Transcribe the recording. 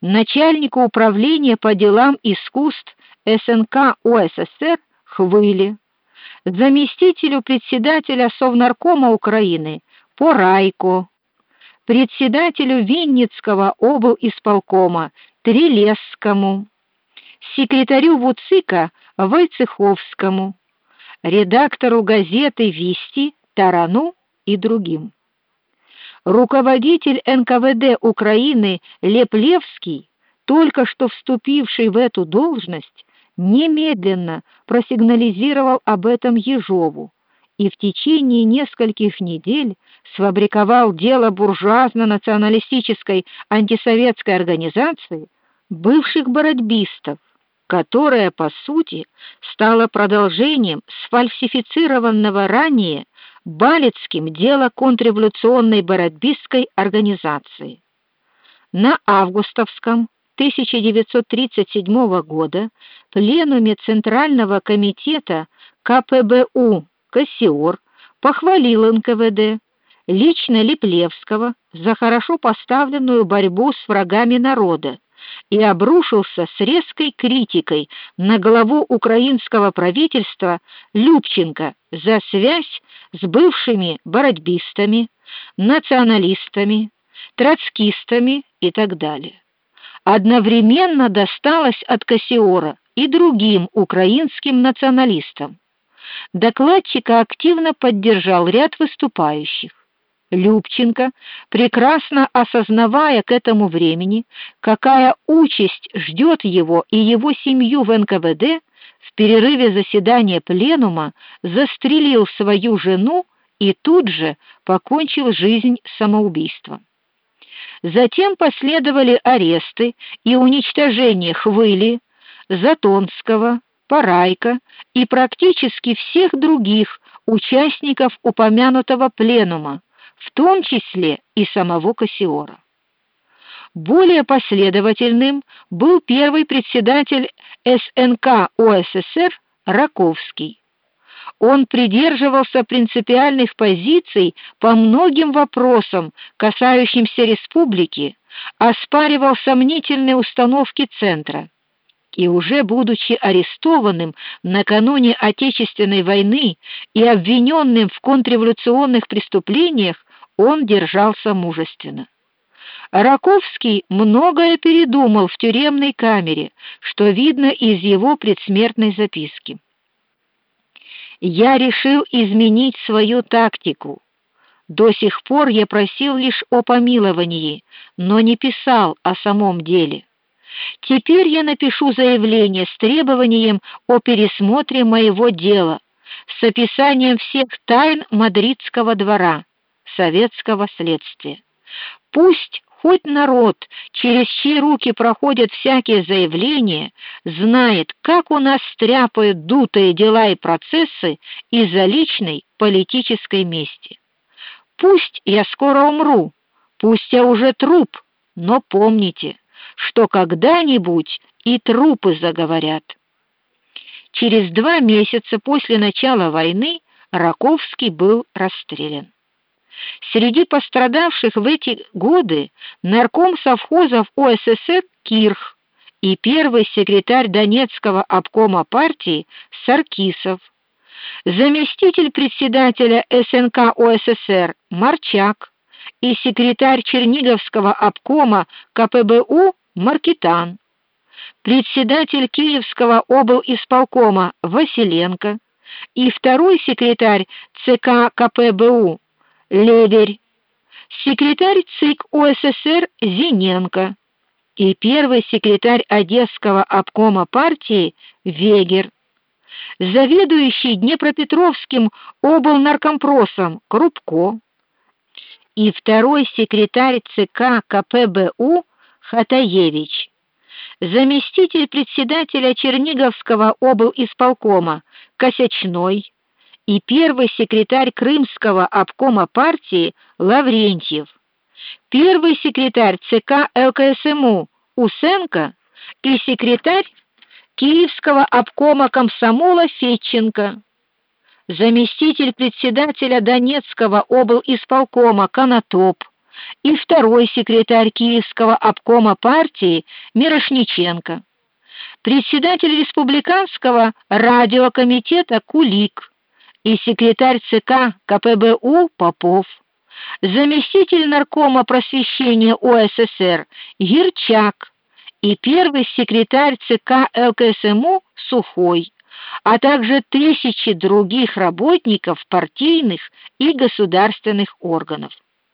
начальнику управления по делам искусств СНК УССР Хвыли, заместителю председателя Совнаркома Украины по Райко, председателю Винницкого облисполкома Трелесскому, секретарю ВУЦИКа Войцеховскому, редактору газеты Вести Тарану и другим. Руководитель НКВД Украины Леплевский, только что вступивший в эту должность, немедленно просигнализировал об этом Ежову и в течение нескольких недель сфабриковал дело буржуазно-националистической антисоветской организации бывших бородбистов, которая по сути стала продолжением сфальсифицированного ранее Балецким дела контрреволюционной бородбистской организации. На августовском 1937 года пленуме Центрального комитета КПБУ Кассиор похвалил НКВД лично Липлевского за хорошо поставленную борьбу с врагами народа и обрушился с резкой критикой на главу украинского правительства Любченко за связь с бывшими бородбистами, националистами, троцкистами и так далее. Одновременно досталось от Кассиора и другим украинским националистам. Докладчика активно поддержал ряд выступающих. Любченко, прекрасно осознавая к этому времени, какая участь ждет его и его семью в НКВД, в перерыве заседания пленума застрелил свою жену и тут же покончил жизнь самоубийством. Затем последовали аресты и уничтожение Хвыли, Затонского, Парайка и практически всех других участников упомянутого пленума в том числе и самого Кассиора. Более последовательным был первый председатель СНК ОССР Раковский. Он придерживался принципиальных позиций по многим вопросам, касающимся республики, оспаривал сомнительные установки центра и уже будучи арестованным накануне Отечественной войны и обвиненным в контрреволюционных преступлениях, он держался мужественно. Раковский многое передумал в тюремной камере, что видно из его предсмертной записки. Я решил изменить свою тактику. До сих пор я просил лишь о помиловании, но не писал о самом деле. Теперь я напишу заявление с требованием о пересмотре моего дела, с описанием всех тайн мадридского двора советского следствия. Пусть хоть народ, через чьи руки проходят всякие заявления, знает, как у нас стряпают дутые дела и процессы из-за личной политической мести. Пусть я скоро умру, пусть я уже труп, но помните, что когда-нибудь и трупы заговорят. Через два месяца после начала войны Раковский был расстрелян. Среди пострадавших в эти годы нарком совхозов ОССР Кирх и первый секретарь Донецкого обкома партии Саркисов, заместитель председателя СНК ОССР Марчак и секретарь Черниговского обкома КПБУ Маркитан, председатель Киевского облисполкома Василенко и второй секретарь ЦК КПБУ Леберь, секретарь ЦИК УССР Зиненко. И первый секретарь Одесского обкома партии Вегер, заведующий Днепропетровским облнаркомпросом Крупко. И второй секретарь ЦК КПБУ Хатаевич, заместитель председателя Черниговского облисполкома Косячной и первый секретарь Крымского обкома партии Лаврентьев, первый секретарь ЦК ЛКСМУ Усенко и секретарь Киевского обкома комсомола Фетченко, заместитель председателя Донецкого облисполкома Конотоп и второй секретарь Киевского обкома партии Мирошниченко, председатель республиканского радиокомитета Кулик и секретарь ЦК КПБУ Попов, заместитель наркома просвещения УССР Гирчак и первый секретарь ЦК ЛКСМУ Сухой, а также тысячи других работников партийных и государственных органов.